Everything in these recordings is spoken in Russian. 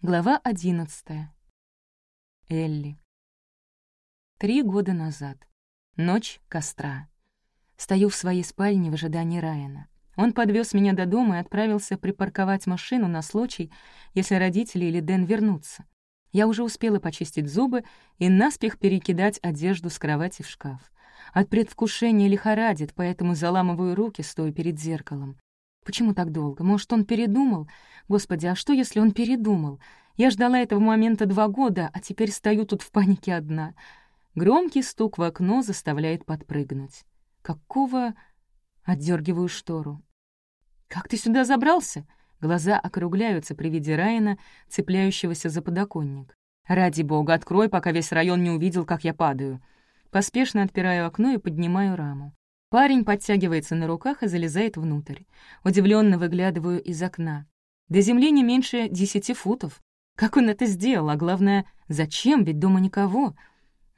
Глава одиннадцатая. Элли. Три года назад. Ночь костра. Стою в своей спальне в ожидании Райана. Он подвез меня до дома и отправился припарковать машину на случай, если родители или Дэн вернутся. Я уже успела почистить зубы и наспех перекидать одежду с кровати в шкаф. От предвкушения лихорадит, поэтому заламываю руки, стоя перед зеркалом. Почему так долго? Может, он передумал? Господи, а что, если он передумал? Я ждала этого момента два года, а теперь стою тут в панике одна. Громкий стук в окно заставляет подпрыгнуть. Какого... Отдергиваю штору. «Как ты сюда забрался?» Глаза округляются при виде Райана, цепляющегося за подоконник. «Ради бога, открой, пока весь район не увидел, как я падаю». Поспешно отпираю окно и поднимаю раму. Парень подтягивается на руках и залезает внутрь. Удивленно выглядываю из окна. До земли не меньше десяти футов. Как он это сделал? А главное, зачем? Ведь дома никого.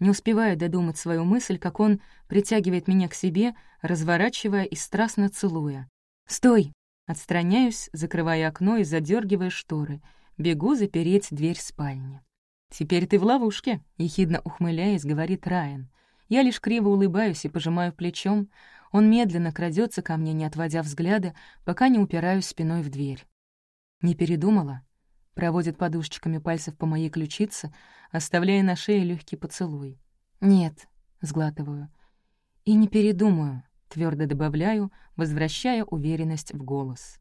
Не успеваю додумать свою мысль, как он притягивает меня к себе, разворачивая и страстно целуя. «Стой!» Отстраняюсь, закрывая окно и задергивая шторы. Бегу запереть дверь спальни. «Теперь ты в ловушке», — ехидно ухмыляясь, говорит Райан. Я лишь криво улыбаюсь и пожимаю плечом. Он медленно крадется ко мне, не отводя взгляда, пока не упираюсь спиной в дверь. «Не передумала?» Проводит подушечками пальцев по моей ключице, оставляя на шее легкий поцелуй. «Нет», — сглатываю. «И не передумаю», — твердо добавляю, возвращая уверенность в голос.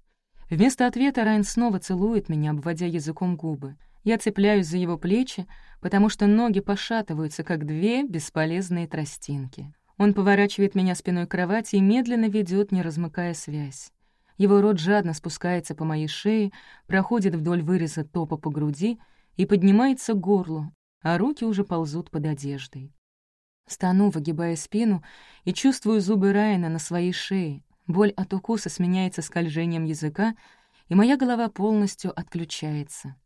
Вместо ответа Райан снова целует меня, обводя языком губы. Я цепляюсь за его плечи, потому что ноги пошатываются, как две бесполезные тростинки. Он поворачивает меня спиной к кровати и медленно ведет, не размыкая связь. Его рот жадно спускается по моей шее, проходит вдоль выреза топа по груди и поднимается к горлу, а руки уже ползут под одеждой. Стану, выгибая спину, и чувствую зубы Райана на своей шее. Боль от укуса сменяется скольжением языка, и моя голова полностью отключается.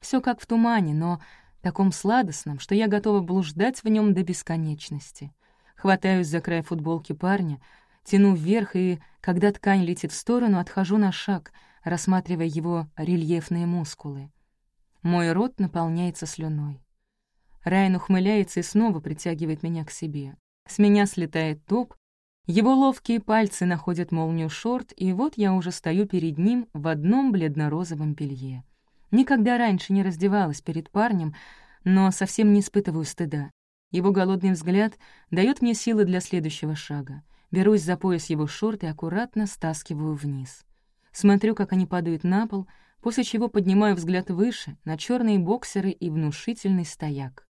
Все как в тумане, но таком сладостном, что я готова блуждать в нем до бесконечности. Хватаюсь за край футболки парня, тяну вверх и, когда ткань летит в сторону, отхожу на шаг, рассматривая его рельефные мускулы. Мой рот наполняется слюной. Райан ухмыляется и снова притягивает меня к себе. С меня слетает топ, его ловкие пальцы находят молнию шорт, и вот я уже стою перед ним в одном бледно-розовом белье. Никогда раньше не раздевалась перед парнем, но совсем не испытываю стыда. Его голодный взгляд дает мне силы для следующего шага. Берусь за пояс его шорт и аккуратно стаскиваю вниз. Смотрю, как они падают на пол, после чего поднимаю взгляд выше, на черные боксеры и внушительный стояк.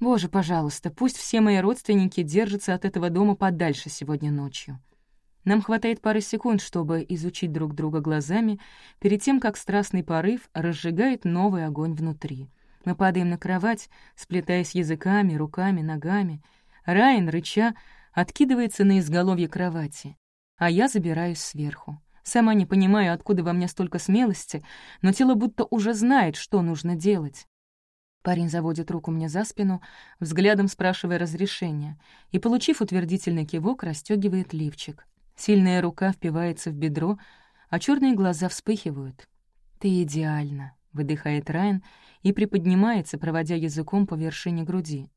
Боже, пожалуйста, пусть все мои родственники держатся от этого дома подальше сегодня ночью. Нам хватает пары секунд, чтобы изучить друг друга глазами, перед тем, как страстный порыв разжигает новый огонь внутри. Мы падаем на кровать, сплетаясь языками, руками, ногами. Райан, рыча, откидывается на изголовье кровати, а я забираюсь сверху. Сама не понимаю, откуда во мне столько смелости, но тело будто уже знает, что нужно делать. Парень заводит руку мне за спину, взглядом спрашивая разрешения, и, получив утвердительный кивок, расстегивает лифчик. Сильная рука впивается в бедро, а черные глаза вспыхивают. «Ты идеально», — выдыхает Райан и приподнимается, проводя языком по вершине груди.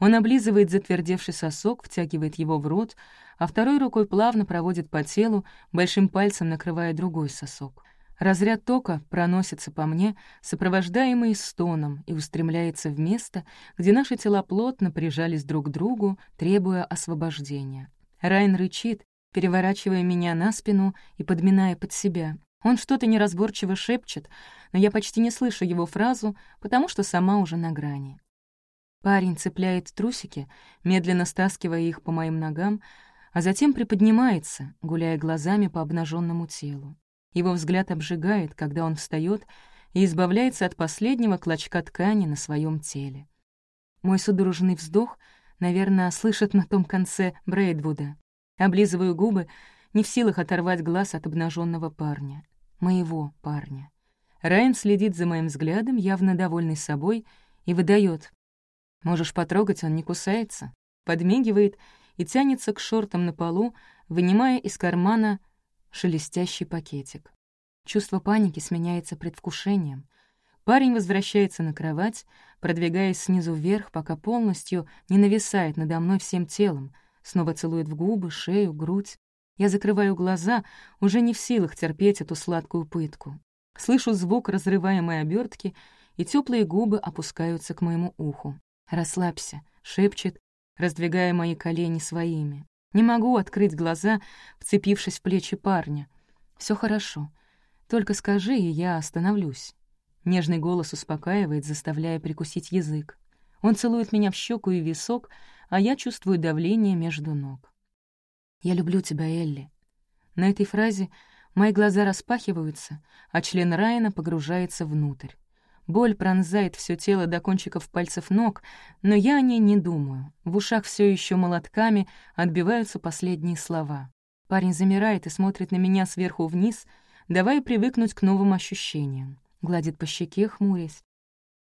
Он облизывает затвердевший сосок, втягивает его в рот, а второй рукой плавно проводит по телу, большим пальцем накрывая другой сосок. Разряд тока проносится по мне, сопровождаемый стоном, и устремляется в место, где наши тела плотно прижались друг к другу, требуя освобождения. Райан рычит, переворачивая меня на спину и подминая под себя. Он что-то неразборчиво шепчет, но я почти не слышу его фразу, потому что сама уже на грани. Парень цепляет трусики, медленно стаскивая их по моим ногам, а затем приподнимается, гуляя глазами по обнаженному телу. Его взгляд обжигает, когда он встает и избавляется от последнего клочка ткани на своем теле. Мой судорожный вздох, наверное, слышит на том конце Брейдвуда. Облизываю губы, не в силах оторвать глаз от обнаженного парня. Моего парня. Райан следит за моим взглядом, явно довольный собой, и выдает: «Можешь потрогать, он не кусается». Подмигивает и тянется к шортам на полу, вынимая из кармана шелестящий пакетик. Чувство паники сменяется предвкушением. Парень возвращается на кровать, продвигаясь снизу вверх, пока полностью не нависает надо мной всем телом, снова целует в губы, шею, грудь. Я закрываю глаза, уже не в силах терпеть эту сладкую пытку. Слышу звук разрываемой обертки, и теплые губы опускаются к моему уху. «Расслабься», — шепчет, раздвигая мои колени своими. Не могу открыть глаза, вцепившись в плечи парня. Все хорошо. Только скажи, и я остановлюсь». Нежный голос успокаивает, заставляя прикусить язык. Он целует меня в щеку и висок, а я чувствую давление между ног. «Я люблю тебя, Элли». На этой фразе мои глаза распахиваются, а член Райана погружается внутрь. Боль пронзает все тело до кончиков пальцев ног, но я о ней не думаю. В ушах все еще молотками отбиваются последние слова. Парень замирает и смотрит на меня сверху вниз, давая привыкнуть к новым ощущениям. Гладит по щеке, хмурясь.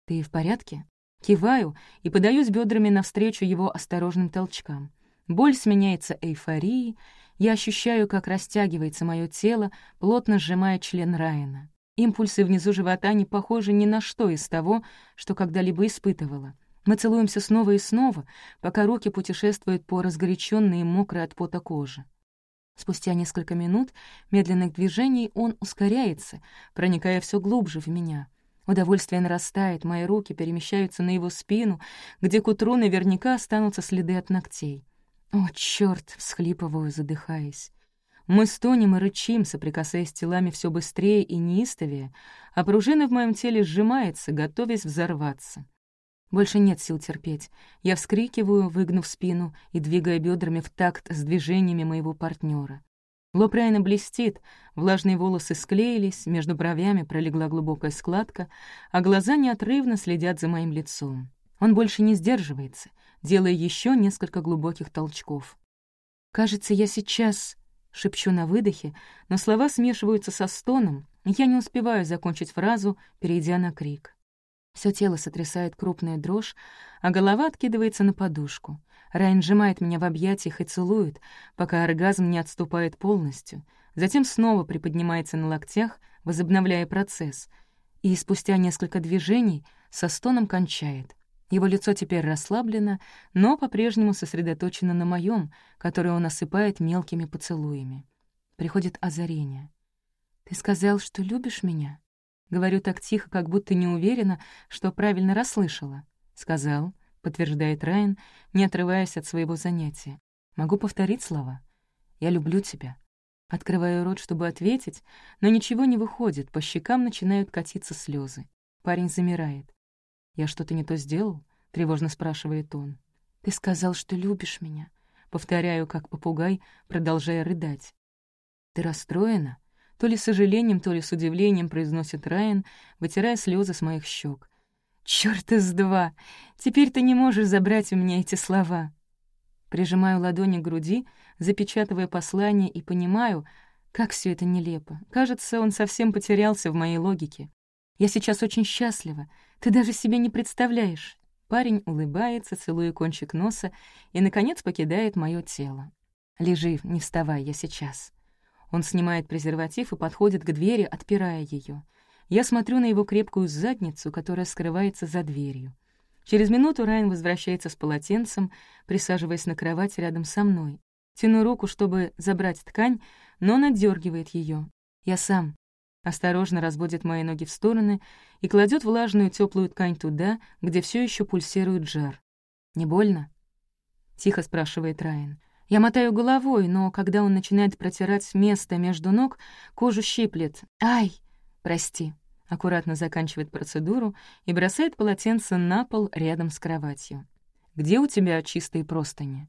«Ты в порядке?» Киваю и подаюсь бедрами навстречу его осторожным толчкам. Боль сменяется эйфорией, я ощущаю, как растягивается мое тело, плотно сжимая член Райана. Импульсы внизу живота не похожи ни на что из того, что когда-либо испытывала. Мы целуемся снова и снова, пока руки путешествуют по разгоряченной и мокрой от пота коже. Спустя несколько минут медленных движений он ускоряется, проникая все глубже в меня. Удовольствие нарастает, мои руки перемещаются на его спину, где к утру наверняка останутся следы от ногтей. «О, чёрт!» — всхлипываю, задыхаясь. Мы стонем и рычим, соприкасаясь телами все быстрее и неистовее, а пружина в моем теле сжимается, готовясь взорваться. Больше нет сил терпеть. Я вскрикиваю, выгнув спину и двигая бедрами в такт с движениями моего партнера. Лоб Райана блестит, влажные волосы склеились, между бровями пролегла глубокая складка, а глаза неотрывно следят за моим лицом. Он больше не сдерживается, делая еще несколько глубоких толчков. Кажется, я сейчас Шепчу на выдохе, но слова смешиваются со стоном, и я не успеваю закончить фразу, перейдя на крик. Все тело сотрясает крупная дрожь, а голова откидывается на подушку. Райан сжимает меня в объятиях и целует, пока оргазм не отступает полностью, затем снова приподнимается на локтях, возобновляя процесс, и спустя несколько движений со стоном кончает. Его лицо теперь расслаблено, но по-прежнему сосредоточено на моем, который он осыпает мелкими поцелуями. Приходит озарение. «Ты сказал, что любишь меня?» Говорю так тихо, как будто не уверена, что правильно расслышала. «Сказал», — подтверждает Райан, не отрываясь от своего занятия. «Могу повторить слова? Я люблю тебя». Открываю рот, чтобы ответить, но ничего не выходит, по щекам начинают катиться слезы. Парень замирает. «Я что-то не то сделал?» — тревожно спрашивает он. «Ты сказал, что любишь меня». Повторяю, как попугай, продолжая рыдать. «Ты расстроена?» То ли с сожалением, то ли с удивлением произносит Райан, вытирая слезы с моих щек. «Чёрт из два! Теперь ты не можешь забрать у меня эти слова!» Прижимаю ладони к груди, запечатывая послание, и понимаю, как все это нелепо. Кажется, он совсем потерялся в моей логике. Я сейчас очень счастлива, ты даже себе не представляешь». Парень улыбается, целуя кончик носа, и, наконец, покидает мое тело. «Лежи, не вставай, я сейчас». Он снимает презерватив и подходит к двери, отпирая ее. Я смотрю на его крепкую задницу, которая скрывается за дверью. Через минуту Райан возвращается с полотенцем, присаживаясь на кровать рядом со мной. Тяну руку, чтобы забрать ткань, но он отдергивает ее. Я сам осторожно разводит мои ноги в стороны и кладет влажную теплую ткань туда, где все еще пульсирует жар. «Не больно?» — тихо спрашивает Райан. Я мотаю головой, но когда он начинает протирать место между ног, кожу щиплет. «Ай! Прости!» Аккуратно заканчивает процедуру и бросает полотенце на пол рядом с кроватью. «Где у тебя чистые простыни?»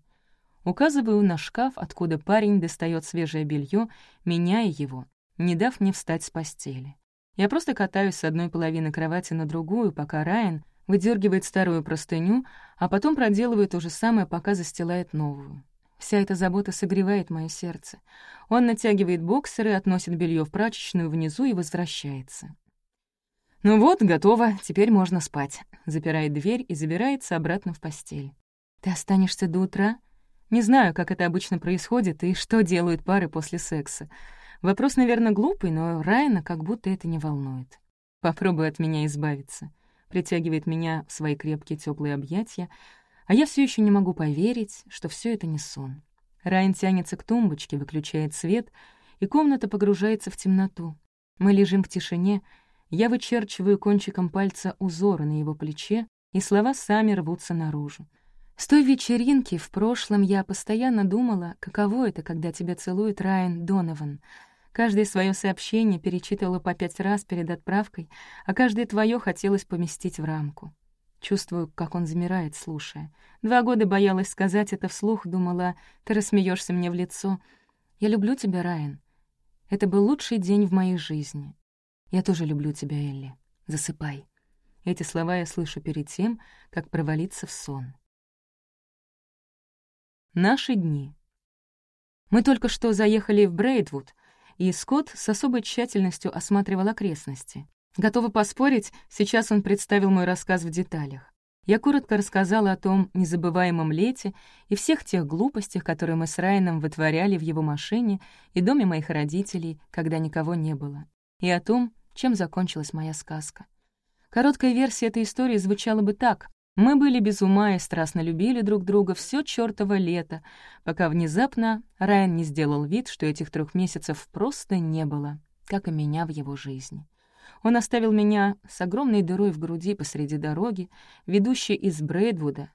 Указываю на шкаф, откуда парень достает свежее белье, меняя его, не дав мне встать с постели. Я просто катаюсь с одной половины кровати на другую, пока Райан выдергивает старую простыню, а потом проделывает то же самое, пока застилает новую. Вся эта забота согревает мое сердце. Он натягивает боксеры, относит белье в прачечную внизу и возвращается. «Ну вот, готово, теперь можно спать», — запирает дверь и забирается обратно в постель. «Ты останешься до утра?» Не знаю, как это обычно происходит и что делают пары после секса. Вопрос, наверное, глупый, но Райана как будто это не волнует. Попробуй от меня избавиться. Притягивает меня в свои крепкие теплые объятия, а я все еще не могу поверить, что все это не сон. Райан тянется к тумбочке, выключает свет, и комната погружается в темноту. Мы лежим в тишине, я вычерчиваю кончиком пальца узоры на его плече, и слова сами рвутся наружу. С той вечеринки в прошлом я постоянно думала, каково это, когда тебя целует Райан Донован. Каждое свое сообщение перечитывала по пять раз перед отправкой, а каждое твое хотелось поместить в рамку. Чувствую, как он замирает, слушая. Два года боялась сказать это вслух, думала, ты рассмеешься мне в лицо. «Я люблю тебя, Райан. Это был лучший день в моей жизни. Я тоже люблю тебя, Элли. Засыпай». Эти слова я слышу перед тем, как провалиться в сон. Наши дни. Мы только что заехали в Брейдвуд, и Скотт с особой тщательностью осматривал окрестности. Готова поспорить, сейчас он представил мой рассказ в деталях. Я коротко рассказала о том незабываемом лете и всех тех глупостях, которые мы с Райаном вытворяли в его машине и доме моих родителей, когда никого не было, и о том, чем закончилась моя сказка. Короткая версия этой истории звучала бы так. Мы были без ума и страстно любили друг друга все чёртово лето, пока внезапно Райан не сделал вид, что этих трех месяцев просто не было, как и меня в его жизни. Он оставил меня с огромной дырой в груди посреди дороги, ведущей из Брейдвуда,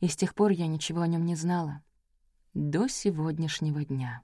и с тех пор я ничего о нем не знала. До сегодняшнего дня.